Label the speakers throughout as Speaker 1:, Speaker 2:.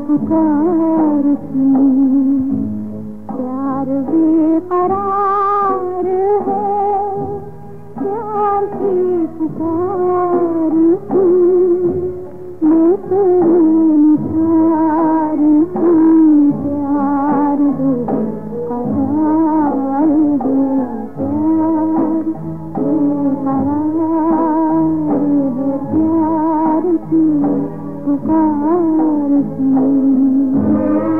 Speaker 1: पुकार की। प्यार बेकरार है। प्यार की पुकार प्यार प्यार प्यार की पुकार की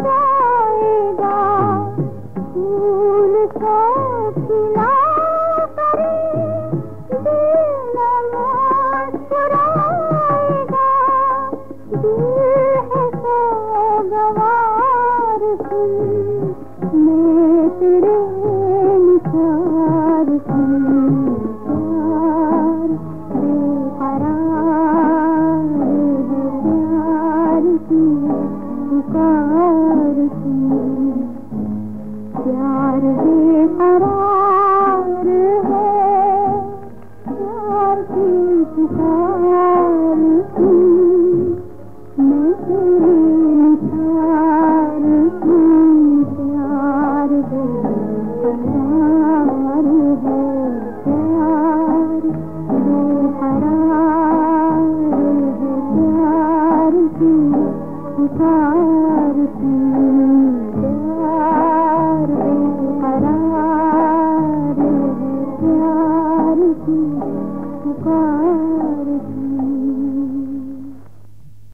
Speaker 1: जाएगा फूल का प्यार बेकरार है प्यार की पुकार की भारती